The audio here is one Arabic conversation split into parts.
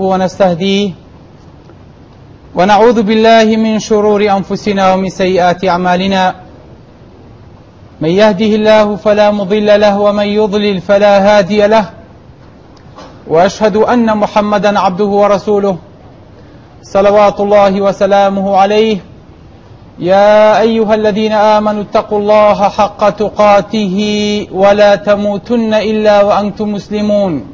ونستهديه ونعوذ بالله من شرور أنفسنا ومن سيئات أعمالنا. من يهده الله فلا مضل له ومن يضلل فلا هادي له. وأشهد أن محمدا عبده ورسوله. صلوات الله وسلامه عليه. يا أيها الذين آمنوا اتقوا الله حق تقاته ولا تموتن إلا وأنتم مسلمون.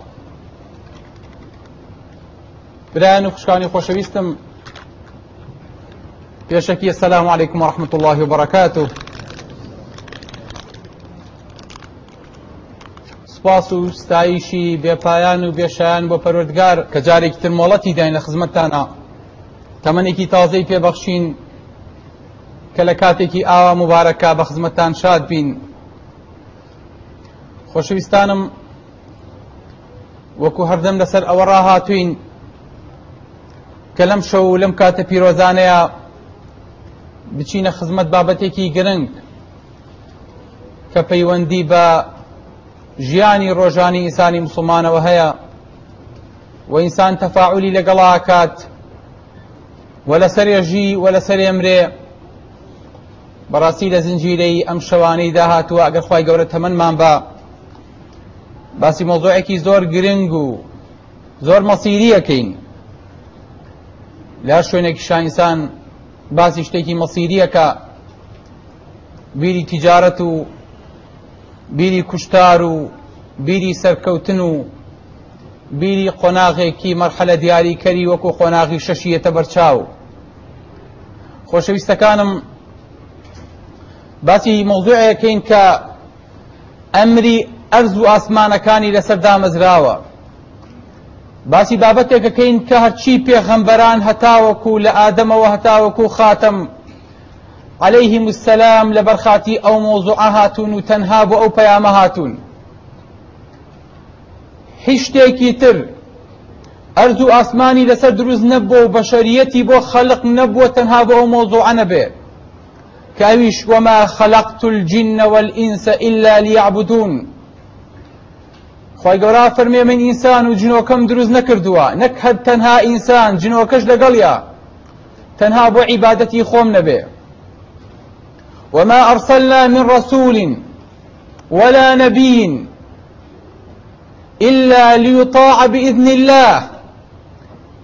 برایان و خوشکانی خۆشەویستم. پێشەکی السلام عليكم ورحمة الله وبركاته سپاس و ستایشی بێپایان و بێشایان بۆ پەروەردگار کە جارێکی تر مۆڵەتی داین لە خزمەتتانە. تەمەنێکی تازەی پێبەخشین کە لە کاتێکی ئاوا مبارەکە بە خزمەتتان شاد بین. خۆشەویستانم وەکو هەردەم لەسەر ئەوە ڕاهاتوین. کە لەم شەو لەم کاتە پیرۆزانەیە بچینە خزمەت بابەتێکی گرنگ کە پەیوەندی بە ژیانی ڕۆژانی ئینسانی مسلمانەوە هەیە و ئینسان تەفاعولی لەگەڵا کات و لەسەرێژی و لەسەر ئێمرێ بەڕاستی لە زنجیرەی ئەم شەوانەی داهاتووە ئەگەر خی گەورە تەمەمان بە. باسی مۆزۆعێکی زۆر گرنگ و زۆر مەسیریەکەین لا شوێنێکی شانسان باسی شتێکی مەسیریەکە بیری تیجارەت و بیری کوشتار و بیری سەرکەوتن و بیری قۆناغێکی مەرحەلە دیاریکەری وەکو قۆناغی شەشیەتە بەرچاو. خۆشەویستەکانم باسی مۆزوعەکەین کە ئەمری ئەرز و ئاسمانەکانی لەسەر دامەزراوە. باسی بابەتێکەکەین کە هەرچی پێغەمبەران هەتاوەکو لە ئادەمەوە هەتاوەکو خاتم. عليهم السلام لبرخاتي أو موضوع هاتون وتنها بو أو بيام هاتون هشتێکی تر ئەرز و ئاسمانی لەسەر دروست نەبووە و بەشەریەتی بۆ خەلق نەبووە تەنها بۆ ئەو وما خلقت الجن والإنس إلا ليعبدون. خی گەورا فەرمێ من ئینسان و جنۆکەم دروست نەکردووە. نەک هەر تەنها ئینسان جنۆکەش لەگەڵیا تەنها بۆ عیبادەتی خۆم نەبێ. وما أرسلنا من رسول ولا نبي إلا ليطاع بإذن الله.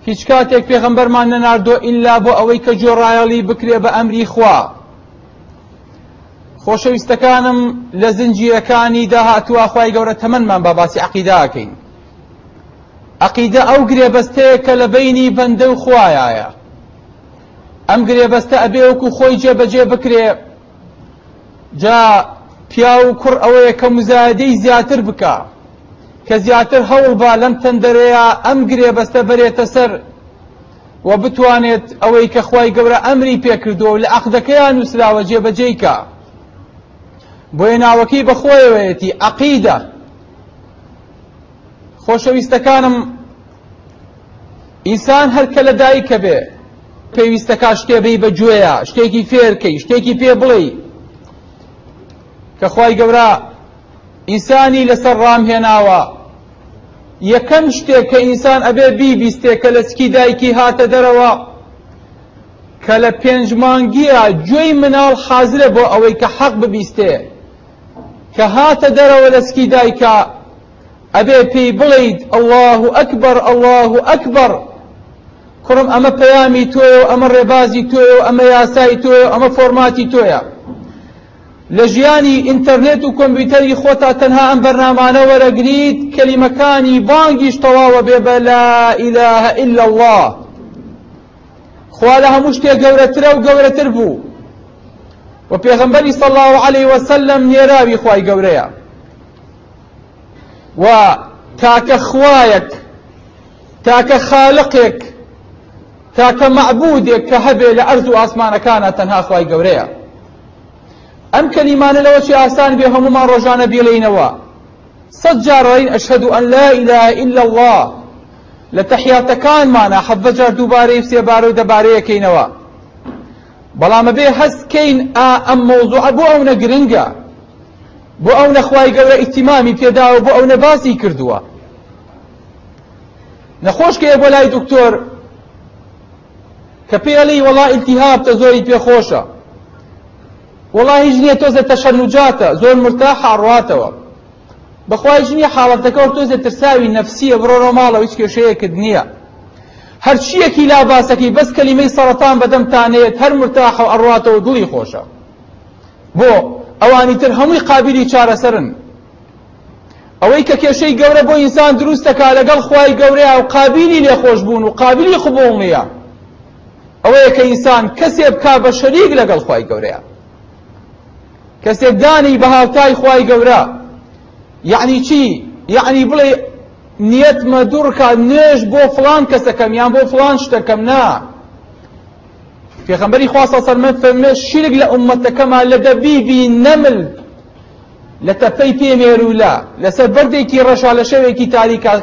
هیچ کاتێک پێغەمبەرمان نەناردۆ ئللا بۆ ئەوەی کە جۆڕایەڵی بکرێ بە ئەمری خوا. خۆشەویستەکانم لە زنجیرەکانی داهاتوو خوای گەورە تەمەنمان با باسی عقیداکەین عقیدە ئەو گرێبەستەیە کە لە بینی بەندە و خوایایە. ئەم گرێبەستە ئەبێ وەکو خۆی جێبەجێ بکرێ جا پیا و کوڕ ئەوەیە کە مزایدەی زیاتر بکە کە زیاتر هەوڵ با لەم تەندەرەیە ئەم گرێبەستە بەرێتە سەر. و بتوانێت ئەوەی کە خوای گەورە ئەمری پێکردو لە عقدەکەیان نووسراوە جێبەجێیکە بۆیە ناوەکەی بەخۆیەوەیەتی عقیدە خۆشەویستەکانم ئینسان هەرکە لە دایکە بێ پێویستەکە شتێبەی بە گوێیە شتێکی فێرکەی شتێکی پێ بڵێ. کە خی گەورە ئینسانی لەسەر ڕامهێناوە یەکەم شتێک کە ئینسان ئەبێ بیبیستێ کە لە چکی دایکی هاتە دەرەوە. کە لە پێنج مانگیە گوێی مناڵ حازرە بۆ ئەوەی کە حەق ببیستێ. کە هاتە دەرەوە لە سکی دایکە ئەبێ پێی الله ئەکبەر الله ئەکبەر. کوڕم ئەمە پەیامی و ئەمە ڕێبازی و ئەمە یاسای و ئەمە فۆرماتی تۆیە. لە ژیانی ئینتەرنێت و کۆمپیوتەری خۆتا تەنها ئەم بەرنامانە وەرەگریت کەلیمەکانی بانگیش تەواوە بێ بە لا ئیلاهە ئیلا الله. خوا لە هەموو شتێک و گەورەتر بوو. و پێغەمبەری صلی الله عليه وسلم نێراوی خوای گەورەیە و تاکە خوایەک تاکە خالقێک تاکە معبودێک کە هەبێ لە ئەرز و ئاسمانەکانە تەنها خوای گەورەیە ئەم کەلیمانە لەوە چی ئاسان بێ هەمومان ڕۆژانە بێڵینەوە سەد جارڕین ئەشهدو ئەن لا إله إلا الله. لە تەحیاتەکانمانە حەڤە جار دووبارەی سێبارە و دەبارەیەکەینەوە. بەڵامە بێ هەستکەین ئا ئەم مۆزوع بۆ ئەو نەگرنگە. بۆ ئەو نەخوای گەورە ئیتیمامی پێداوە بۆ ئەو نەباسی کردووە. نەخۆشکەیە بۆ لای دکتۆر کە پێڵی وەڵا ئیلتیهاب تە زۆری پێخۆشە. وەڵا هیچ نییە تۆزە تەشەنوجاتە زۆر مرتاح ڕاتەوە بەخوای ژنی حاڵەتەکە تۆزە ترساوی نەفسیە بڕۆ ماڵەوە هیچ کێشەیەکت نییە. هەرچیەکی لا باسەکەی بەس کەلیمەی سەرەتان بەدەمتانێت هەر مرتاح و ئەڕاتەوە دڵی خۆشە. بۆ ئەوانی تر هەمووی قابلی چارەسەرن. ئەوەی کە کێشەی گەورە بۆ ئینسان دروستەکە لەگەڵ خوای گەورەیە و قابلی لێخۆش بوون و قابلی قبوڵ نییە. ئەوەیە کە ئینسان کەسێ بکا بە شەریک لەگەڵ خوای گەورەیە. کەسێک دانی بە هاوتای خوای گەورە. یعنی چی؟ یعنی بڵێ نیەتمە دوڕکە نوێژ بۆ فلان کەسەکەم یان بۆ فلان شتەکەم نا پێغەمبەری خوا سەڵمە فەرمێ شرک لە ئومەتەکەمان لە دەبیبی نەمل لە تەپەی پێمێرولا لەسەر بەردێکی ڕەشا لە شەوێکی تاریکە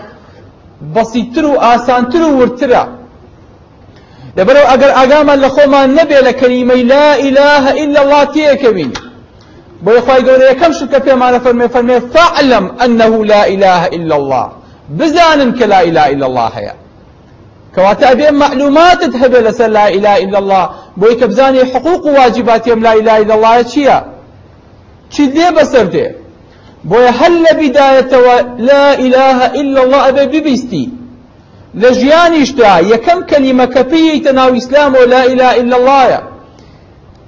بەسیتر و ئاسانتر و ورترە لەبەرەوە ئەگەر ئاگامان لە خۆمان نەبێ لە کەلیمەی لا ئیلاهە ئیلا الله تێکەوین بۆی خی گەورە یەکەم شتکە پێمانە فەرمێ فەرمێ فعلم أنه لا إله إلا الله بزانن کە لا إله إلا الله هەیە. کەواتە ئەبێ معلوماتت هەبێ لەسەر لا إله إلا الله. بۆی کە بزانێ حقوق و واجباتیم لا إله إلا الله چییە؟ چی لێ بەسەر دێ؟ لە بیدایەتەوە لا إله إلا الله ببیستی. لە ژیانیشتا یەکەم کەلیمە کە پێیتە ناو ئیسلام و لا إله إلا اللهە.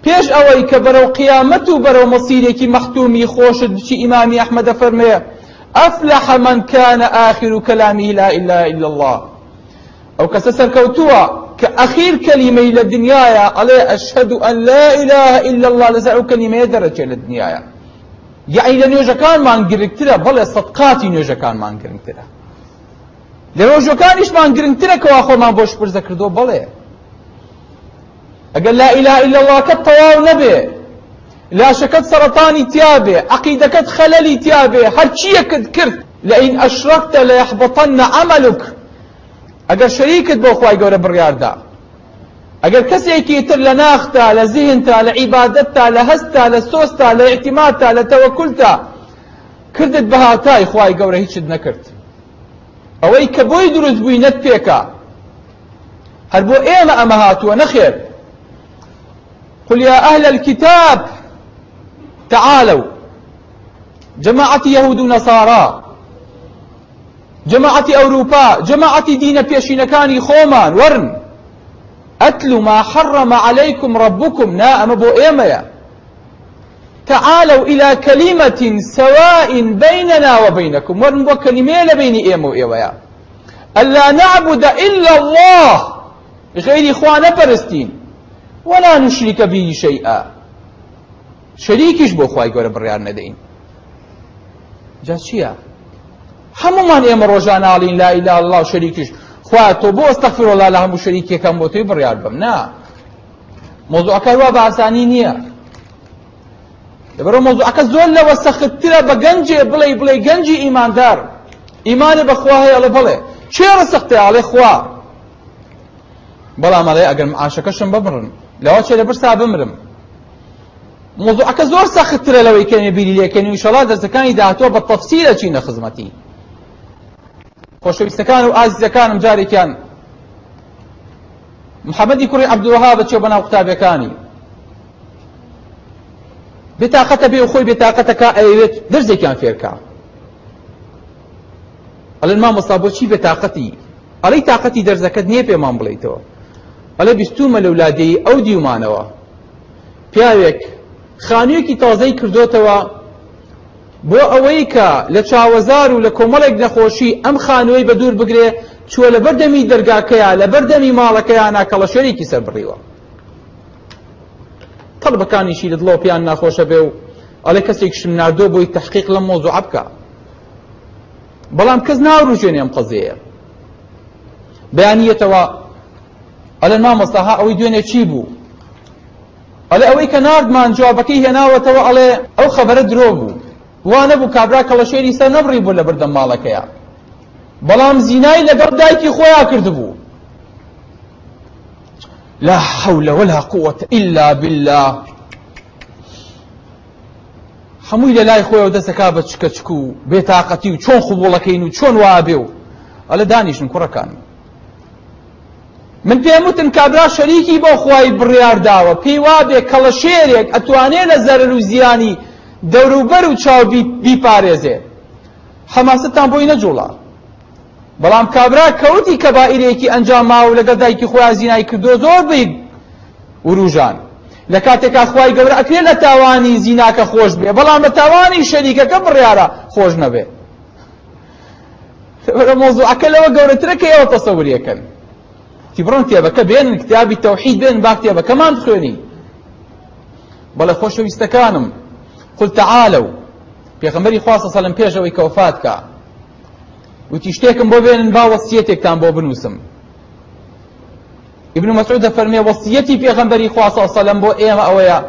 پێش ئەوەی کە بەرەو قیامەت و بەرەو مەسیرێکی مەختومی خۆشت بچی ئیمامی ئەحمەدە أفلح من كان آخر كلامه لا إله إلا الله. أو كسسر كوتوا كأخير كلمة إلى الدنيا عليه أشهد أن لا إله إلا الله لسأل كلمة درجة إلى الدنيا يعني لنيوجا كان ما انقرقتنا بل صدقاتي نيوجا كان ما انقرقتنا لنيوجا كان إيش ما انقرقتنا كواخو ما بوش برزا كردو بلي ئەگەر لا إله إلا الله کە نەبێ لاشەکەت سەرەتانی تیابێ عقیدەکەت خەلەلی تیابێ هەرچیەکت کرد لئین ئەشرەکتە لەیحبەطەن عەمەلوک ئەگەر شەریکت بۆ خوای گەورە بڕیاردا. ئەگەر کەسێکی تر لە ناختا لە زیهنتا لە عیبادەتتا لە هەستا لە سۆستا لە اعتیمادتا لە تەوەکولتا کردت بە هاتای خوای گەورە هیچت نەکرد. ئەوەی کە بۆی قل يا أهل الكتاب تعالوا. جماعة يهود ونصارى. جماعة أوروبا. جماعة دين بيشينكاني خومان ورن. أتل ما حرم عليكم ربكم نا بو إيميا. تعالوا إلى كلمة سواء بيننا وبينكم ورن بو كلمة لبين إيمو إيويا. ألا نعبد إلا الله. غير إخوان برستين. ولا نشرك به شيئا. شەریکیش بۆ خی گەورە بڕیان نەدەین. جا چییە؟ هەمومان ئێمە ڕۆژانناڵین لا ئیلا الله شەریکیش خوا تۆ بۆ ئەستەخفر وڵا لە هەموو شەریکێکم بۆ توی بڕیار بم. نا. مۆزوعەکە وا بە ئاسانی نییە. لەبەرەوە مۆزوعەکە زۆر لەوە سەختترە بە گەنجێ بڵێ بڵێ گەنجی ئیماندار. ئیمانێ بەخوا هەیە لە بڵێ. چێرە سەختێ ئاڵێ خوا؟ بەڵام ئەڵێ ئەگەر معاشەکەشم ببڕن لەوە چێ لە برسا بمرم. موضوعەکە زۆر سەختترە لەوەی کەمێ بیری لێکەنی و شەڵا دەستەکانی داهاتۆ بە تەفسیرە چینە خزمەتی. خۆشەویستەکان و ئازیزەکانم جارێکیان. محەممەدی کوڕی عەبدوەها بەچێ بەناو قوتابەکانی بێتاقەتە بێ و خۆی بێتاقەتەکە ئەوێت دەرزێکیان فێرکە ئەڵێن مامۆستا بۆچی بێتاقەتی؟ ئەڵەی تاقەتی دەرزەکەت نییە پێمان بڵیتەوە ئەڵێ بیستومە لە ولادەی ئەو دیومانەوە. پیاوێک خانوویەکی تازەی کردوتەوە بۆ ئەوەی کە لە چاوەزار و لە کۆمەڵێک نەخۆشی ئەم خانووی بە دوور بگرێ چووە لە بەردەمی دەرگاکەیە لە بەردەمی ماڵەکەیان ناکەڵە شوێنێکی سەر بڕیوە. تەڵبەکانیشی لە دڵۆ پیان ناخۆشە بێ و ئەڵێ کەسێکشم نردۆ بۆی تحقیق لەم مۆزوع بکە. بەڵام کەس ناوڕژێنێ ئەم قەزەیە بەیانیەتەوە ئەلە مامۆستاها ئەوەی دوێنێ چی بوو؟ ئەلێ ئەوەی کە ناردمان جوابەکەی هێناوەتەوە ئەڵێ ئەو خەبەرە درۆ بوو. وا نەبوو کابرا کەڵەشێری سەر نەبڕی بوو لە بەردەم ماڵەکەیە. بەڵام زینای لەگەڵ دایکی خۆیان کردبوو لا حول ولا قوة إلا بالله. هەمووی لە لای خۆی دەستەکا بە چکە چک و بێتاقەتی و چۆن خوبوڵەکەین و چۆن وابێ و. ئەلە دانیشن کوڕەکان. من پێم وتن کابرا شەریکی بۆ خی بڕیار داوە. پێی وابێ کەڵە شێرێک ئەتوانێت لە زەرر و زیانی دەوروبەر و چاو بیپارێزێ. حەماستان بۆی نەجوڵا بەڵام کابرا کەوتی کەبائیرێکی ئەنجام ماوە لەگەڵ دایکی خۆیان زینای کردو زۆر بیت وروژان. لە کاتێکا خوای گەورە ئەکرێ لە تاوانی زیناکە خۆش بێ. بەڵام لە تاوانی شەریکەکە بڕیارە خۆش نەبێ. مۆزوعەکە لەوە گەورەترە کە ئێوە تەسەوریەکەن. تی بڕۆن کتێبەکە بێن کتابی تەوحید بێن با کتێبەکەمان بخوێنی بەڵێ خۆشەویستەکانم قل تعالوا. پێغەمبەری خوا صلى الله عليه و پێشەوەی کە وفات کە وتی شتێکم بۆ بێنن با وەسیەتێکتان بۆ بنووسم ابن مسعود فەرمووی وەسیەتی پێغەمبەری خوا صلى الله عليه وسلم بۆ ئێمە ئەوەیە.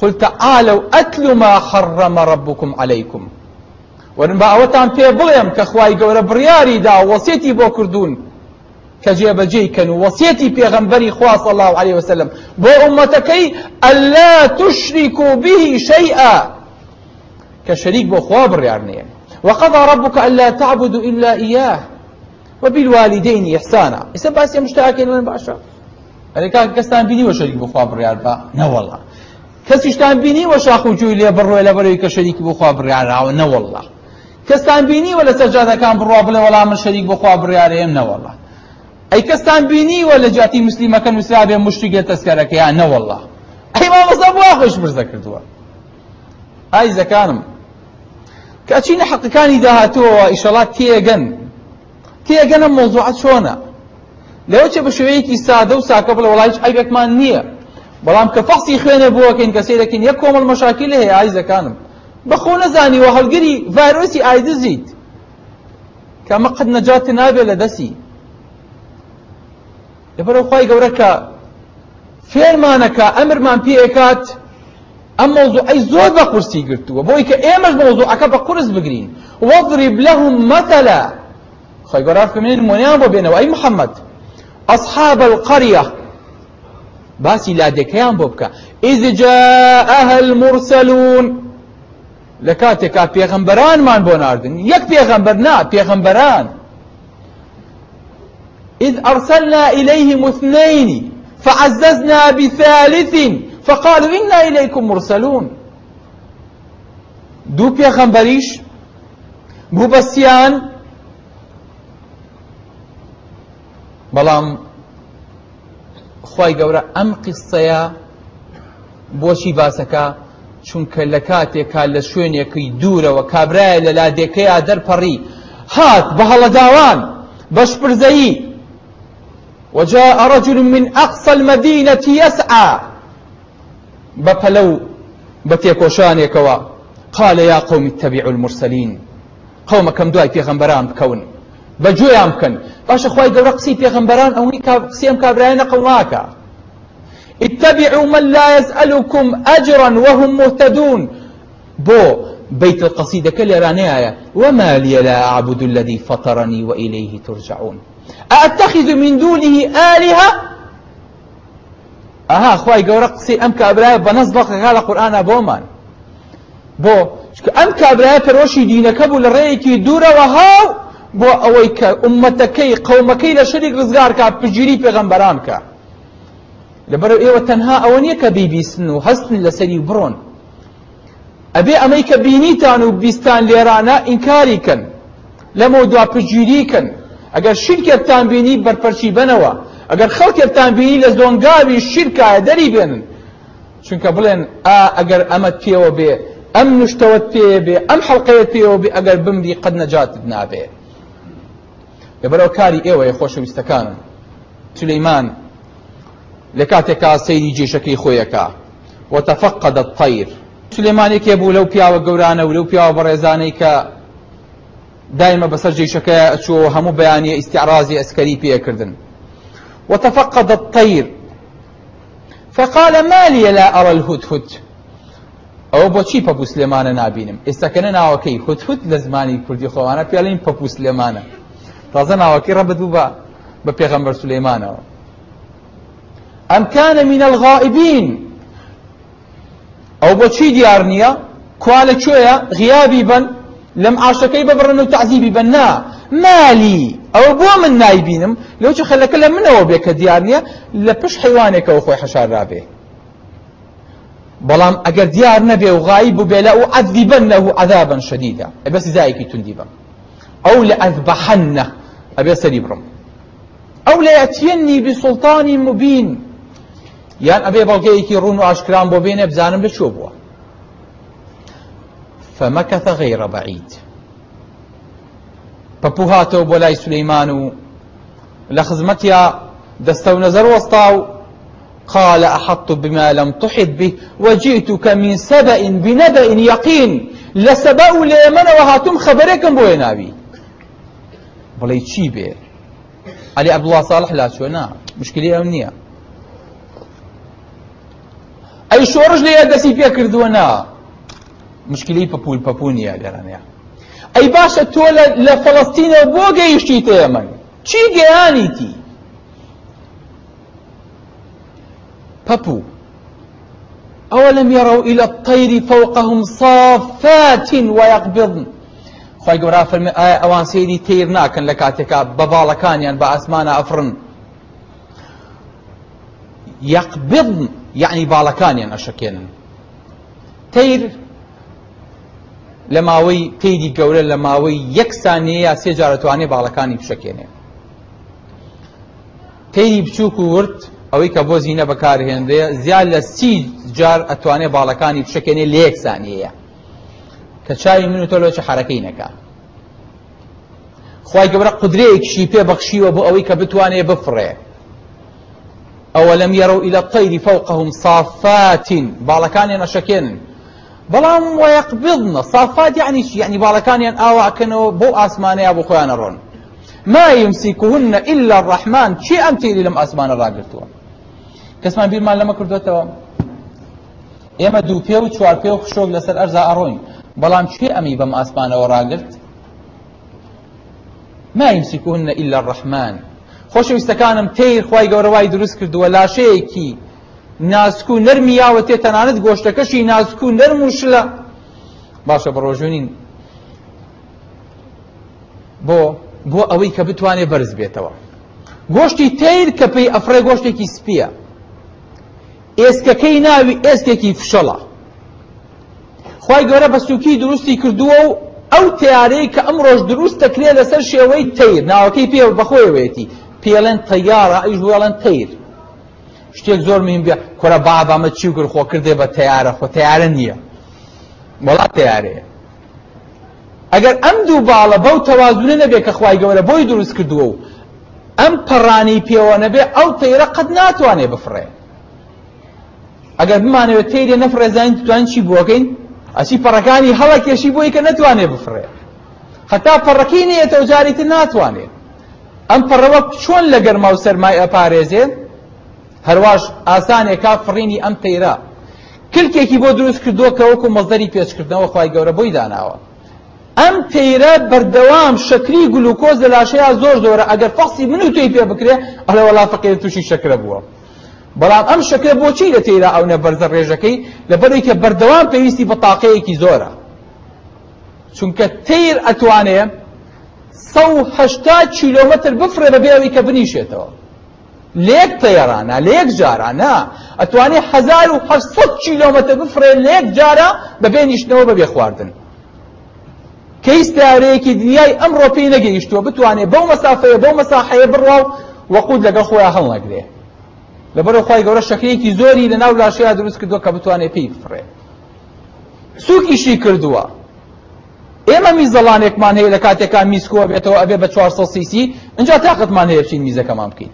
قل تعالوا اتل ما حرم ربكم عليكم. وەرن با ئەوەتان پێ بڵێم کە بڕیاری دا وەسیەتی بۆ کردوون کە جێبەجێی کەن و وەسیەتی پێغەمبەری خوا صلى الله عليه وسلم. بۆ ئومەتەکەی ئەلا تشركوا به شيئا. کە شەریک بۆ خوا نییە وقضى ربك ألا تعبدوا إلا إياه. وبالوالدين إحسانا. إسا باسي مشتاكين من باشا ئەرێکا کەستان بینی وە شەریک بخوا بڕیار بە نەوەڵا کەسیشتان بینی وە شاخ و جووی لێ بڕۆی لە بەرەوەی کە شەریکی بخوا بڕیاراوە نەوەڵا کەستان بینی وە لە سەرجادەکان من شەریک بخوا بڕیارەیەم ئەی کەستان بینی وە لە جاتی مسلیمەکە نووسرا بێ مشتی گێت تەسکەرەکەیان نەوەڵا ئەی مامەزە بوا خۆش برزە کردووە ئای زەکانم کە چینە حەقەکانی داهاتووەوە ئیشەڵات تێگەن تێگەنە مۆزوعات چۆنە لەوە چێ بە شوەیەکی سادە و ساکە بڵە وڵایش عیبێکمان نییە بەڵام کە فەخسی خوێنە بووەکەین کە سێرەکەین یەک کۆمەڵ مەشاکل هەیە ئایزەکانم بەخۆ نەزانیوە هەڵگری ڤایرۆسی ئایدزیت کە قەت نەجات نابێت لە دەستی لەبەرەوە خی گەورە کە فێرمانەکە ئەمرمان پێکات ئەم مۆزوعی زۆر بە قورسی گرتووە بۆی کە ئێمەش مۆزوعەکە بە قورس بگرین وەضرب لەهم مەثەلا خی گەورە فەرمێن نمونیان بۆ بێنەوە ئەی محەممەد أصحاب القرية. باسي لا دكيان بوبكا إذ جاءها المرسلون. لە کاتێک پێغەمبەرانمان بۆ ناردن یەک پێغەمبەر نا پێغەمبەران إذ أرسلنا إليهم اثنين فعززنا بثالث فقالوا إنا إليكم مرسلون. دوو پێغەمبەریش مەبەستیان بەڵام خی گەورە ئەم قسەیە بۆچی باسەکە؟ چونکە لە کاتێکا لە شوێنێکی دوورەوە کابرایە لە لادێکەیە دەرپەڕی. هات بە هەڵەداوان بەشپرزەیی وجاء رجل من أقصى المدينة يسعى. بپلو بتێکۆشانێکەوە. قال يا قوم اتبعوا المرسلين. قوم كم دواي پێغەمبەران بکەون بەگوێیان بکەن باشە خی گەورە قسەی پێغمبەران ئەوەی قسەم کابرایەنە قەڵناکە اتبعوا من لا يسألكم أجرا وهم مهتدون. بو بيت القصيدة كاليرانية وما لي لا أعبد الذي فطرني وإليه ترجعون. أأتخذ من دونه آلهة؟ أها خواي قورا قسي أم كابرايا بنصبق قال قرآن بومان بو أم كابرايا فروشي دينك بو لرأيكي دورة وهاو بۆ ئەوەی کە ئومەتەکەی قەومەکەی لە شەریک ڕزگار کا پژگیری پێغەمبەران کە. لەبەرەوە ئێوە تەنها ئەوە نییە کە بیبیستن و هەستن لەسەری ئەگەر شرکێکتان بینی بەرپەرچی بنەوە ئەگەر خەڵکێکتان بینی لە زۆنگاوی شرکایە دەری بێنن چونکە بڵێن ئا ئەگەر ئەمەت پێوە بێ ئەم نشتەوەت پێ بێ ئەم حەڵقەیە پێوە بێ ئەگەر بمری قەت نەجاتت نابێ لەبەرەوە کاری ئێوەیە خۆشەویستەکانم سلەیمان لە کاتێکا سەیری جێشەکەی خۆیەکە وتفقد الطير سلێمانێکێ بوو لەو پیاوە گەورانە و لەو پیاوە بەڕێزانەی کە دائما بەسەر جێشەکە ئەچوە هەموو بەیانی ئیسیعرازی ئەسکەری پێکردن وتفقد الطير. فقال ما لي لا أرى الهدهد. ئەوە بۆچی پەپوو سلێمانە نابینم ئێستاکەنە ناوەکەی هوتهوت لە زمانی کوردی خۆوانە پێڵین پەپوو سلێمانە تازە ناوەکەی ڕەبەت بوو بە بە پێغەمبەر سلێمانەوە ئەم کانە من الغائبین ئەو بۆچی دیار نییە بن لەم ئاشەکەی ببڕن و تعزیبی بن نا مالی ئەو بۆ من نایبینم لەو چ خەلەکە لە منەوە بێ کە دیار نییە لە پشت حیوانێکەوە خۆی حەشاررابێ بەڵام ئەگەر دیار نەبێ و غایب بوو بێ لە و عەذیبەنەه عەذابا شەدیدا ئەبەسی زایەکی توندی بم ئەو لە ئەذبەحەنە ئەبێ سەری بڕم ئەو لە یەتیەنی بسڵتانی مبین یان ئەبێ بەڵگەیەکی ڕون و ئاشکران بۆ بێنێ بزانم بووە فمكث غير بعيد. پەپوو هاتەوە بۆ لای سولەیمان و لە خزمەتیا دەستە و نەزەر وەستاو قال أحطت بما لم تحط به وجئتك من سبأ بنبأ يقين لسبأ ليمن وهاتم خبركم بو نابي بڵێ چی بێ علی عبدڵڵا صالح لا چۆ نا مشکلی ئەو نییە ئەی شۆڕش لێ دەسی پێ کردووە مشکلی پەپول پەپونیە گەرانەیە ئەی باشە تۆ لە فەڵستینەوە بۆ گەیشتی تێمەن چی گەیانیتی پەپوو أولم يروا إلى الطير فوقهم صافات ويقبضن. خی گەورا فەرمی ئایا ئەوان سەیری تیر ناکەن لە کاتێکا بە باڵەکانیان بە ئاسمانە ئەفرن. یەقبضن یعنی باڵەکانیان ئەشەکێنن تیر لە ماوەی تیری گەورە لە ماوەی یەک سانەیە یا سێ جارەتوانێ باڵەکانی بشەکێنێ تیری بچووک و ورد ئەوەی کە بۆ زیینە بەکارهێنرێ زیاد لە سی جار ئەتوانێ باڵەکانی بشەکێنێ لە یەک سانەیە کە چاوی من و تۆ لۆچە حرەکەی نەکا. خی گەورە قدرەیەکشی پێ بەخشیوە بۆ ئەوەی کە بتوانێ بفڕێ ئەوەلم يروا إلى الطير فوقهم صافات باڵەکانیان ئەشەکێنن بەڵام وەیەقبضن صافات يعني يعني باڵەکانیان ئاواکەنەوە بۆ ئاسمانەیە بۆ خۆیان ڕۆن ما يمسكهن إلا الرحمن. چی ئەم تێری لەم ئاسمانە ڕاگرتووە؟ کەسمان بیرمان لەمە کردوێتەوە ئێمە دوو پێ و چوار پێ و خشۆک لەسەر ئەرزا ئەڕۆین. بەڵام کوێ ئەمی بەم ئاسمانەوە ڕاگرت؟ ما يمسكهن إلا الرحمن. خۆشەویستەکانم تیر خی گەورەوای دروست کردووە. لاشەیەکی ناسک و نەرمی یاوە تێ تەنانەت گۆشتەکەشی ناسک و نەرم و شلە. باشە بەڕۆژونین بۆ بۆ ئەوەی کە بتوانێت بەرز بێتەوە. گۆشتی تیر کە پێی ئەفرێ گۆشتێکی سپیە. ئێسکەکەی ناوی ئێسکێکی فشەڵە. خی گەورە بە سوکی دروستی کردووە و ئەو تیارەی کە ئەم ڕۆژ دروست دەکرێ لەسەر شێوەی تیر. ناوەکەی پێ بەخۆیەوێتی پێڵێن تەیارە ئەیش وێڵەن تیر. شتێک زۆر مهم بێ کۆرە بابامە چی کرد خۆ کردێ بە تیارە خۆ تیارە نییە. وڵات تیارەیە. ئەگەر ئەم دوو باڵە بەو تەوازونە نەبێ کە خی گەورە بۆی دروست کردووە و ئەم پەڕانی پێوە نەبێ ئەو تەیرە قەت ناتوانێ بفڕێ ئەگەر بمانەوێت تیرێ نەفرێزانین توان چی بووەکەین؟ ئەچی پەڕەکانی هەڵە کێشی بۆی کە نەتوانێ بفڕێ هەتا پەڕەکەی نێتەوە جاریتر ناتوانێت ئەم پەڕەوە چۆن لە گەرما و سەرمای ئەپارێزێن؟ هەرواش ئاسانێکا فڕینی ئەم تەیرە کلکێکی بۆ دروست کردووە کە وەکو مەزەری پێچکردنەوە خی گەورە بۆی داناوە. ئەم تەیرە بەردەوام شەکری گلوکۆز لە لاشەیە زۆر زۆرە. ئەگەر فەخسی من و توی پێ بکرێ ئەڵێ وەڵا فەقیر تووشی شەکرە بووە. بەڵام ئەم شەکرە بۆچی لە تێرا ئەو نەبەرزە ڕێژەکەی؟ لەبەرەوەی کە بەردەوام پێویستی بە تاقەیەکی زۆرە. چونکە تیر ئەتوانێ سە هەشتا کیلۆمەتر بفرێ بەبێ ئەوەی کە بنیشێتەوە. لێک تەیەرانە لێک جارانە ئەتوانێ هەزار و هەشسەد کیلۆمەتر بفرێ لێک جارە بەبێ نیشتنەوە بەبێ خواردن. کەیس تارەیەکی دنیای ئەمڕۆ پێی نەگەیشتووە بتوانێت بەو مەسافەیە بەو مەساحەیە بڕوا و وەقود لەگەڵ خۆیان هەڵ نەگرێ. لەبەر خی گەورە شەکرەیەکی زۆری لە ناو لاشەیە دروست کردووە کە بتوانێت پێی بفڕێ سوکیشی کردووە. ئێمە میزەڵانێکمان هەیە لە کاتێکا میسکۆ بێتەوە ئەبێ بە 400 سیسی اینجا تااقتمان هەیە بچین میزەکەمان بکەین.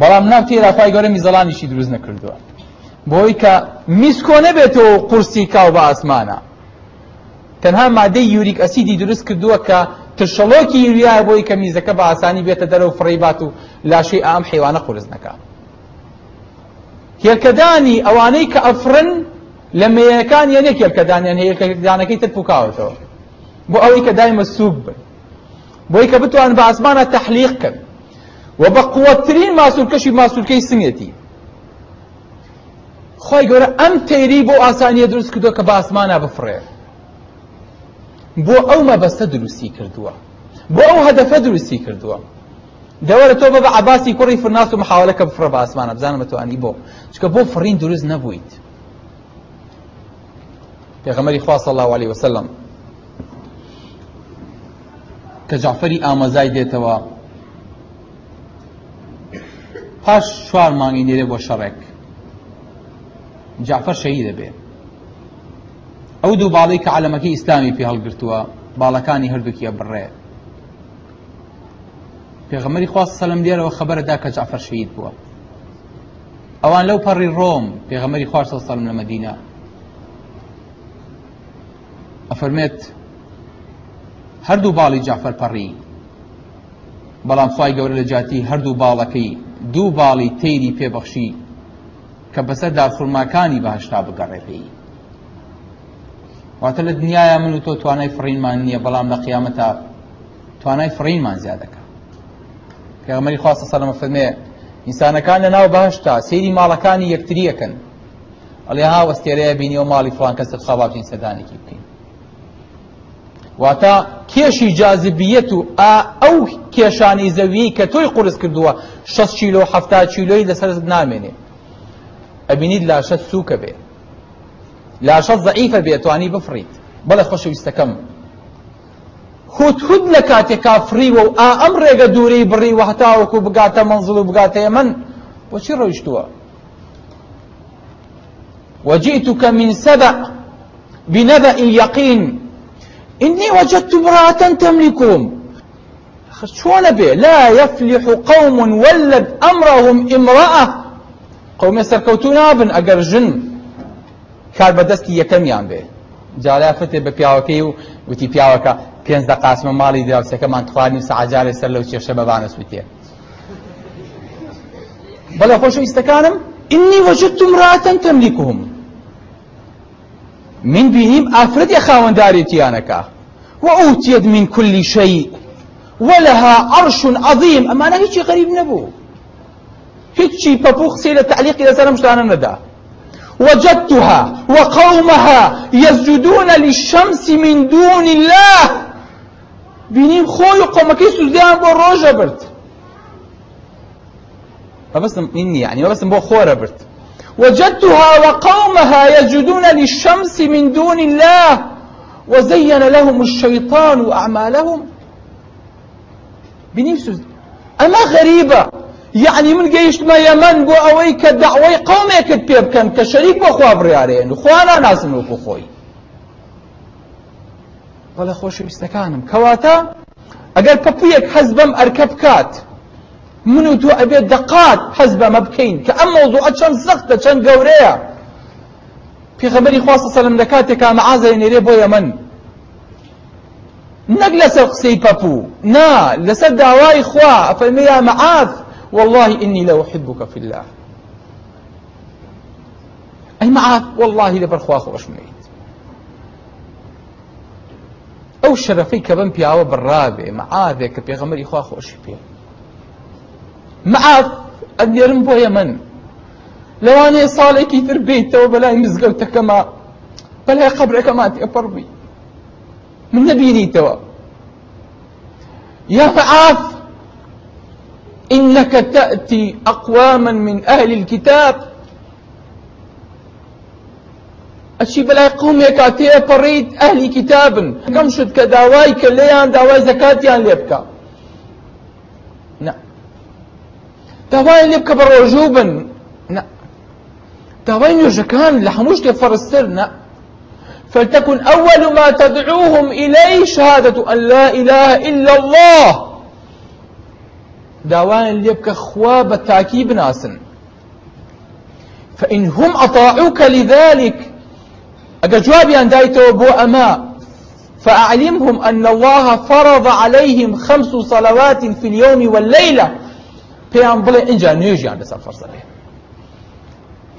بەڵام ناو تێرا خی گەورە میزەڵانیشی دروست نەکردووە. بۆی کە میسکۆ نەبێتەوە قورسی کاو بە ئاسمانە. تەنها مادەی یوریک ئەسیدی دروست کردووە کە ترشەڵۆکی یوریا بۆی کە میزەکە بە ئاسانی بێتە دەرەوە فڕی بات و لاشەی ئام حیوانە قورس نەکە هێلکەدانی ئەوانەی کە ئەفرن لە مێیەکان یەنێک هێلکەدانیان هەیەکەدانەکەی تر پوکاوتەوە بۆ ئەوەی کە دایمە سووک بن. بۆی کە بتوان بە ئاسمانە تەحلیق کەن و بە قووەترین ماسوولکەشی ماسوولکەی سنگێتی. خۆی گەورە ئەم تەیری بۆ ئاسانیە دروست کردو کە بە ئاسمانە بفڕێ بۆ ئەو مەبەستە دروستی کردووە. بۆ ئەو هەدەفە دروستی کردووە. دەوەرە تۆ بە بە عباسی کوڕی فرناس و محاولەکە بفڕە بە ئاسمانە بزانم توانی بۆ. چکە بۆ فڕین دروست نەبوویت. پێغەمەری خوا صلی الله عليه وسلم کە جعفەری ئامەزای دێتەوە پاش چوار مانگی نێرێ بۆ شەڕێک. جعفەر شەهید دەبێت ئەو دوو باڵی کە عەلەمەکەی ئیسلامی پێ هەڵگرتووە باڵەکانی هەردووکیە بڕێ. پێغەمەری خوا سەلەم لێرەوە خەبەرەدا کە جعفەر شەهید بووە. ئەوان لەو پەڕی ڕۆم پێغەمەری خوا سەلەم لە مەدینە ئەفەرمێت هەردوو باڵی جعفەر پەڕی. بەڵام خوای گەورە لە جاتی هەردوو باڵەکەی دوو باڵی تەیری پێبەخشی کە بەسەر دارخورماکانی بەهشتا بگەڕێ پێی واتە لە دنیاە من و تۆ توانای فڕینمان نییە بەڵام لە قیامەتا توانای فڕینمان زیادەکە. پێغەمەری خواستە سەلەمە فەرمێ ئینسانەکان لە ناو بەهشتا سەیری ماڵەکانی یەکتریەکەن ئەڵێ ها وەستێرەیە بینیەوە ماڵی فڵان کەس خەوا بچین سەردانێکی بکەین. واتە کێشی جاذبیەت و ئەو کێشانی زەوی کە تۆی قورس کردووە 6 کیلۆ 70 کیلۆی لەسەر نامێنێ. ئەبینیت لاشە سووکە بێ. لاشە ضعیفە بێتوانی بفڕیت بەڵێ خۆشەویستەکەم هوت لە کاتێکا فریوە و ئا ئەم ڕێگە دووری بڕی و هەتاوەکو بگاتە منزڵ و بگاتە ئێمن بۆچی ڕۆیشتووە؟ وجئتك من سبأ بنبأ يقين إني وجدت امرأة تملكهم. شلون به؟ لا يفلح قوم ولد أمرهم امرأة. قوم سەرکەوتو بن ئەگەر ژن کار بەدەستی یەکەمیان بێ جارا فتێ بە پیاوەکەی و وتی پیاوەکە پێنج دە قاسمە ماڵی دراوسەکەمان توانی و سەعجارێ سەر لەو کێشە بەبانە سووتێ بەڵێ خۆشەویستەکانم إني وجدت امرأة تملكهم. من بینیم ئافرەتی خاوەندارێتیانەکە وأوتيت من كل شيء. ولها عرش عظيم. أما هیچی غريب نبوو هیچی پەپوو قسەی لە تعلیقی لەسەر مشتانە نەدا وجدتها وقومها يسجدون للشمس من دون الله. بینیم خۆی و قومەکەی سوزدیان بۆ برد. بەبستم ئینی يعني بەبستم بۆ خۆرە برد. وجدتها وقومها يسجدون للشمس من دون الله وزين لهم الشيطان أعمالهم. بنيم سوز أما غريبة يعني من گەیشتمە یەمەند بۆ ئەوەی کە داوای قومێکت پێ بکەن کە شەریک بۆ خوا بڕیارێن و خوا ناسم وەکو خۆی بەڵە خۆشەویستەکانم کەواتە ئەگەر پەپویەک حەز بەم ئەرکە بکات من و تۆ ئەبێت دەقات حەز بەمە بکەین کە ئەم مەوضوعە چەند سەختە چەند گەورەیە پێغەمبەری خواستە سەلم لە کاتێکا مەعازە نێرێ بۆ یەمەن نەک لەسەر قسەی پەپوو نا لەسەر داوای خوا ئەفەرمێ یا مەعاذ والله إني لأحبك في الله. أي معاذ والله لبرخوا خوش منيت کە بم پیاوە بڕابێ معاذێک کە پێغەمەری خوا خۆشی پێ معاذ ئەدێرم بۆیە من لەوانەیە ساڵێکی تر بێتەوە بەلای مزگەوتەکەما بەلای قبرەکەما تێپەڕ بی من نبینیتەوە يا معاذ إنك تأتي أقواما من أهل الكتاب. أشي بلاي قوم يكاتي بريد أهل كتاب كم شد كداواي كليان داواي زكاتيان ليبكا. نعم داوای لێ بکە بە ڕۆژوو بن داوای نوێژەکان لە هەموو فلتكن أول ما تدعوهم إليه شهادة أن لا إله إلا الله. داوان ليبك خواب التاكيب ناسن فإن هم أطاعوك لذلك أجا جوابي أن دايتو بو أما فأعلمهم أن الله فرض عليهم خمس صلوات في اليوم والليلة. بيان بلي إنجا نيجي عند سفر صليه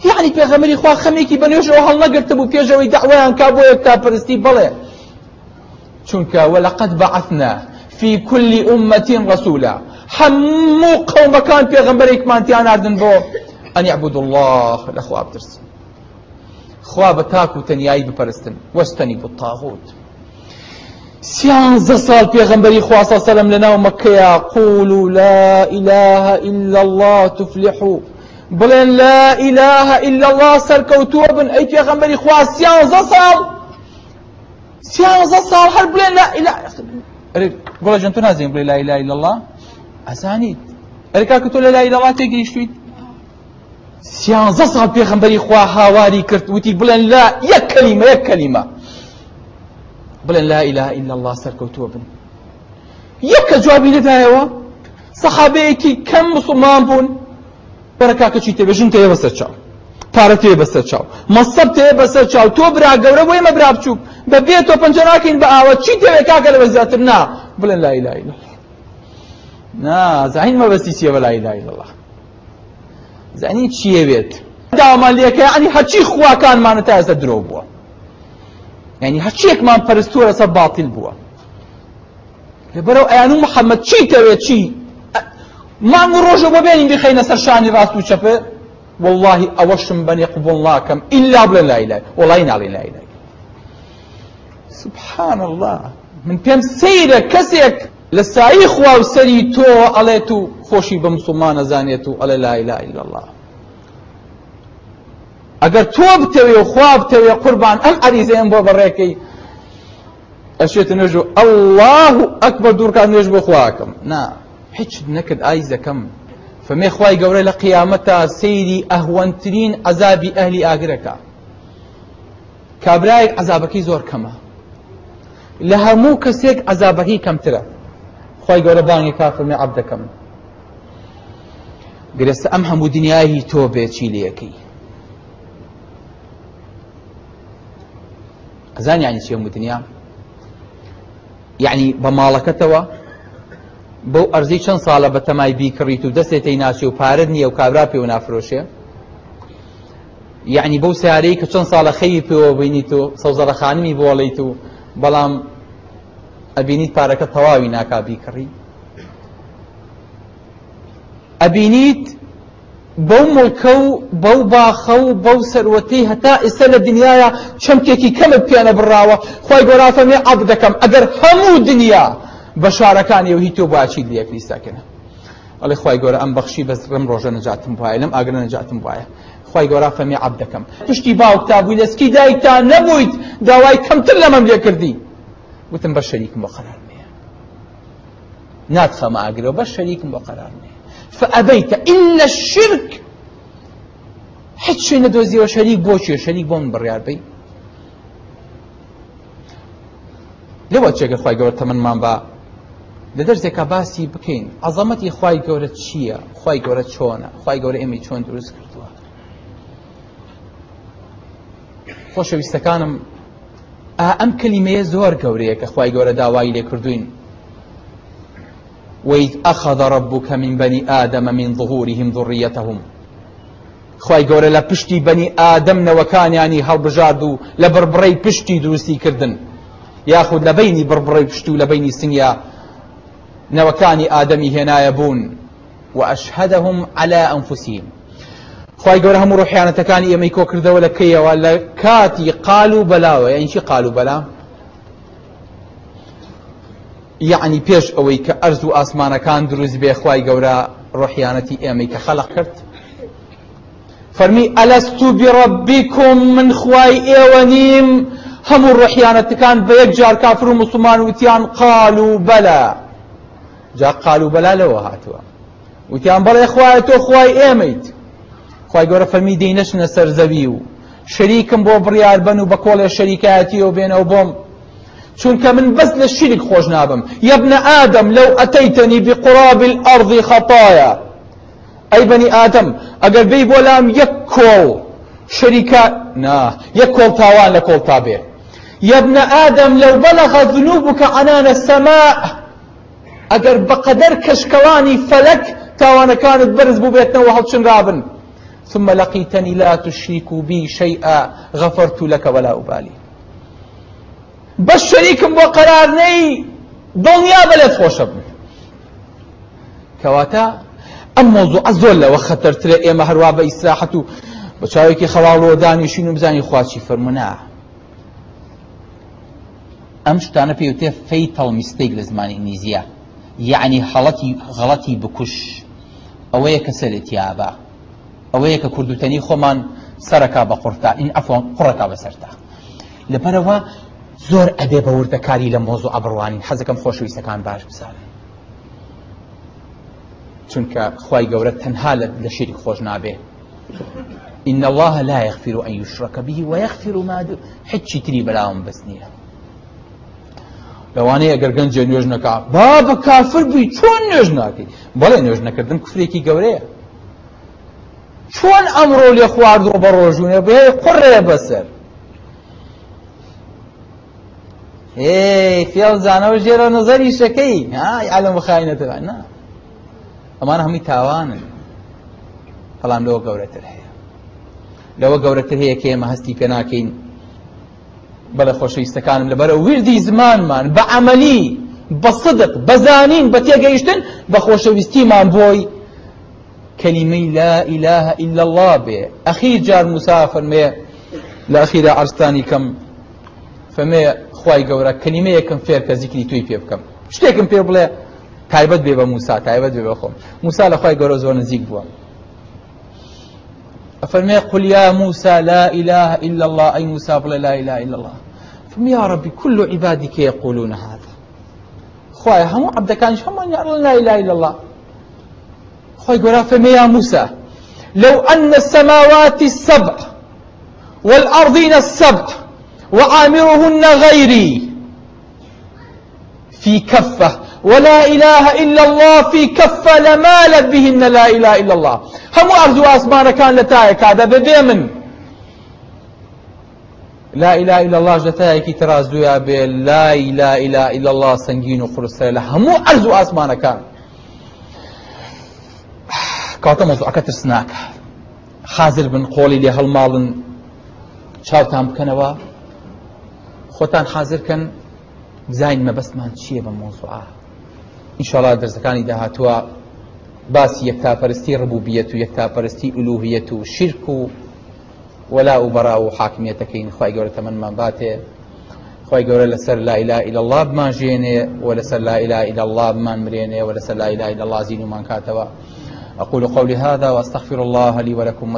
يعني پێغەمەری خوا خەمێکی بەنوێژەوە هەڵ نەگرتە بوو پێشەوەی داوایان کا بۆ یەکتا پرستی بڵێ. چونکە وەلقد بعثنا في كل أمة رسولا. هەموو قەومەکان پێغەمبەرێکمانتیان ناردن بۆ أن يعبدوا الله لەخوا بترسن. خوا بە تاک و تەنیایی بپەرستن. سیانزە ساڵ پێغەمبەری خواسە سەلم لەناو مەکەیە قولوا لا إله إلا الله تفلحوا بڵێن لا إله إلا الله سەرکەوتووە بن. ئەی پێغەمبەری خوا سیانزە ساڵ سیانزە ساڵ هەر بڵێن لا إله. گوڵە جن تو نازیم بڵێ لا إله إلا الله. کە تۆ لە لا إله الله تێگەیشتویت سیانزە ساڵ پێغەمبەری خوا هاواری کرد. وتی بڵێن لا یەک کەلیمە یەک کەلیمە بڵێن لا إله إلا الله سەرکەوتووە بن یەکە جوابی لەدایەوە سەحابەیەکی کەم مسلمان بوون بەرەکاکە چی تێبێژن تێ بەسەر چاو پارە تێ بەسەر چاو مەسەب تێ بەسەر چاو تۆ برا گەورە بۆ ئێمە برا بچووک بە بێ تۆ پەنجەراکەین بە ئاوە چی تێوێ کاکە لەوە زیاتر؟ نا. بڵێن لا إله إلا نا. زعین مەبەستی چیە بە لا إله إلا الله. زانی چیە بێت؟ داوامان لێکە ینی هەچی خواکانمانە تا ئێستا درۆ بووە. ینی هەچیەکمان پەرستووە لەسەر باتیل بووە لەبەرەو ئەیانوو محەممەد چی تەوێت چی مانگ ڕۆژە بۆ بێنین بخەینە سەر شانی ڕاست و چەپێ والله ئەوەشم بەنێ قبول ناکەم ئللا بڵێ لا إله. والله ناڵێ لا إله. سبحان الله. من پێم سەیرە کەسێک لە سایی خوا و سەری تۆ ئەڵێت و خۆشی بە مسلمان ئەزانێت و ئەڵێ لا إله إلا الله. ئەگەر تۆ بتەوێ و خوا بتەوێ قوربان ئەم عەریزەیەم بۆ بەڕێکەی ئەشێتە نوێژ و الله ئەکبەر دوورکان نوێژ بۆ خواکەم نا هیچ نەکرد ئایزەکەم فمێ خوای گەورە لە قیامەتە سەیری ئەهوەنترین عەزابی ئەهلی ئاگرەکە. کابرایەک عەزابەکەی زۆر کەمە. لە هەموو کەسێک عەزابەکەی کەمترە. خوای گەورە بانگی کافرمێ عەبدەکەم. گرێستە ئەم هەموو دنیای تۆ بێچی لەکەی ئەزان یانی چی هەموو دنیا؟ یعنی بە ماڵەکەتەوە بەو ئەرزی چەند ساڵە بە تەمای بیکڕیت و دەستێتی ناچی و پارت نییە و کابرا پێ و نافرۆشێ یعنی بەو سیارەی کە چەند ساڵە خەوی پێوە بینیت و سەوزەرەخانمی بۆڵیت و بەڵام ئەبینیت پارەکە تەواوی ناکا بیکڕی. ئەبینیت بەو مڵکە و بەو باخە و بەو سەروەتەی هەتا ئێستا لە دنیاە چەمکێکی کەمت پێنە بڕاوە. خی گۆرافەمێ عەب دەکەم. ئەگەر هەموو دنیا بە شارەکانی و هی تۆ باچی لەکری ساکەنە ئەڵێ خی گەورە ئەم بەخشی بەس ڕم ڕۆژە نەجاتم وایە لەم ئاگرە نەجاتم وایە. خی گەۆرا فەمی عب دەکەم. پشتی باوک تا بووی لەسکی دایکتا نەبوویت. داوای کەمتر لەمەم لێ کردی وتم بە شەریکم بۆ قەرار نییە. ناتخەمە ئاگرەوە بە شەریکم بۆ قەرار نییە. فأبيت إلا الشرك. هیچ شوێ نەدۆزیەوە شەریک بۆچیە شەریک بۆ من بڕیار بی. لەوە چێگە خی گەورە تەمەمان بە لە دەرزێکە باسی بکەین. عەزەمەتی خی گەورە چییە؟ خی گەورە چۆنە؟ خی گەورە ئێمە چۆن دروست کردووە؟ خۆشەویستەکانم ئەم کللیمەیە زۆر گەورەیە کە خی گەورە داوای لێ کردوین وإذ أخذ ربك من بني آدم من ظهورهم ذريتهم. خی گەورە لە پشتی بەنی ئادەم نەوەکانیانی هەڵبژارد و لە بربڕی پشتی دروستی کردن. یاخود لە بینی بربڕی پشت و لە بینی سنگیا نەوەکانی ئادەمی هێنایە بوون وأشهدهم على أنفسهم خی گەورە هەموو ڕحیانەتەکانی ئێمەی کۆ کردەوە لە کەیەوە لە کاتی قال و بەلاوە یعنی پێش ئەوەی کە ئەرز و ئاسمانەکان دروست بێ خی گەورە ڕحیانەتی ئێمەی کە خەلق کرد. فەرمی ئەلەستو بڕبیکم من خوای ئێوە نیم هەموو ڕحیانەتەکان بە یەک جار کافر و مسلمان وتیان قال و بەلا. جا قال و بەلا لەوە هاتووە. وتیان بەڵێ خوایە تۆ خوای ئێمەیت. خی گەورە فەرمی دەینەچنە سەرزەوی و شەریکم بۆ بڕیار بن و بە کۆڵێ شەریکایەتی و بێنەوە بۆم. چونکە من بەس لە شیرک خۆش نابم. یەبنە ئادەم لەو ئەتەیتەنی بقڕاب الأرض خەطایا ئەی بەنی ئادەم ئەگەر بی بۆ لام یەک نا یەک کۆڵ تاوان لە کۆڵ تا بێ. یەبنە ئادەم لەو بەلەغە ذنوبکە عنانە سەماء ئەگەر بەقەدەر کەشکەوانی فەلەک تاوانەکانت بەرز بوو بێتنەوە هەڵچن رابن. ثم لقيتني لا تشرك بي شيئا غفرت لك ولا أبالي. بس شريكم بو قرار ني دنيا بلد خوشب كواتا ئەم مۆزوع زۆر لەوە خەتەرترە ئێمە هەروە بە ئیسراحەت و بە چاوێکی خەواڵەوە دانیشین و بزانی خواچی فەرمونا. ئەم شتانە پێوتێ فەیتەڵ میستێک لە زمانی ئینگلیزیە یعنی هەڵەتی غەڵەتی بکوش. ئەوەیە کە سەرێتیابە ئەوەیە کە کوردوتەنی خۆمان سەرەکا بە قورتا ئین ئەفۆن قڕەکە بەسەرتا لەبەرەوە زۆر ئەبێ بە وردەکاری لە مۆزوع ئەبڕوانی حەزەکەم خۆشەویستەکان باش بسانن چونکە خی گەورە تەنها لە شێری خۆش نابێ. إن الله لا يغفر أن يشرك به ويغفر ما دون حچی تری بەلاوم بەس نییە. لەوانەیە ئەگەر گەنجێ نوێژ نەکا با بە کافر بووی چۆن نوێژ ناکەی؟ بەڵێ نوێژ نەکردن کوفرێکی گەورەیە. چۆن ئەمڕۆ لێ خواردۆ بە ڕۆژوونێ بێ قڕێ بەسەر. فێڵ زانەوە ژێرە نظری شەکەی عالم بخاینەتە نا ئەمان هەمووی تاوانن بەڵام لەوە گەورەتر هەیە لەوە گەورەتر هەیە کە ئێمە هەستی پێ ناکەین بەڵێ خۆشەویستەکانم لەبەرە وردی زمانمان بە عملی بە صدق بەزانین بە تێگەیشتن بە خۆشەویستیمان بۆی كلمة لا إله إلا الله به أخير جار مسافر ما لأخير عرستاني كم فما خواي قورا كلمة كم فير كذكري توي في بكم شتێکم پێ بڵێ تایبەت بێ بە موسا تایبەت بێ بە خۆم. موسا لە خی گەورە زۆر نزیک بووە. أفرمي قل يا موسى لا إله إلا الله أي موسى بلا لا إله إلا الله. فم يا ربي كل عبادك يقولون هذا. خوايا هم عبدك كان هم لا إله إلا الله. خۆی گۆرا فەرمەیە موسى لو أن السماوات السبع والأرضين السبع وعامرهن غيري. في كفة. ولا إله إلا الله في كفة لمالت بهن لا إله إلا الله. هم أرجو أسمان كان لتايك هذا ببي من لا إله إلا الله جتايك ترازو يا لا إله إلا الله سنجين وخرس هم أرجو أسمان كان. کاتە مۆزوعەکە ترسناکە حازر بن قۆڵی لێ هەڵماڵن چاوتان بکەنەوە خۆتان حازرکەن بزین مەبەستمان چییە بە مۆزوعە ئینشاڵا دەرسەکانی داهاتووە باسی یەکتاپەرستی ڕبوبیەت و یەکتاپەرستی ئولوهیەت و شرک و ولا و بەرا و حاکمیەتەکەین خی گەورە تەمەمان باتێ. خی گەورە لەسەر لا إله إلا الله بمانژێنێ و لەسەر لا إله إلا الله بمان مرێنێ و لەسەر لا إله إلا الله زین ومان کاتەوە. أقول قولي هذا وأستغفر الله لي ولكم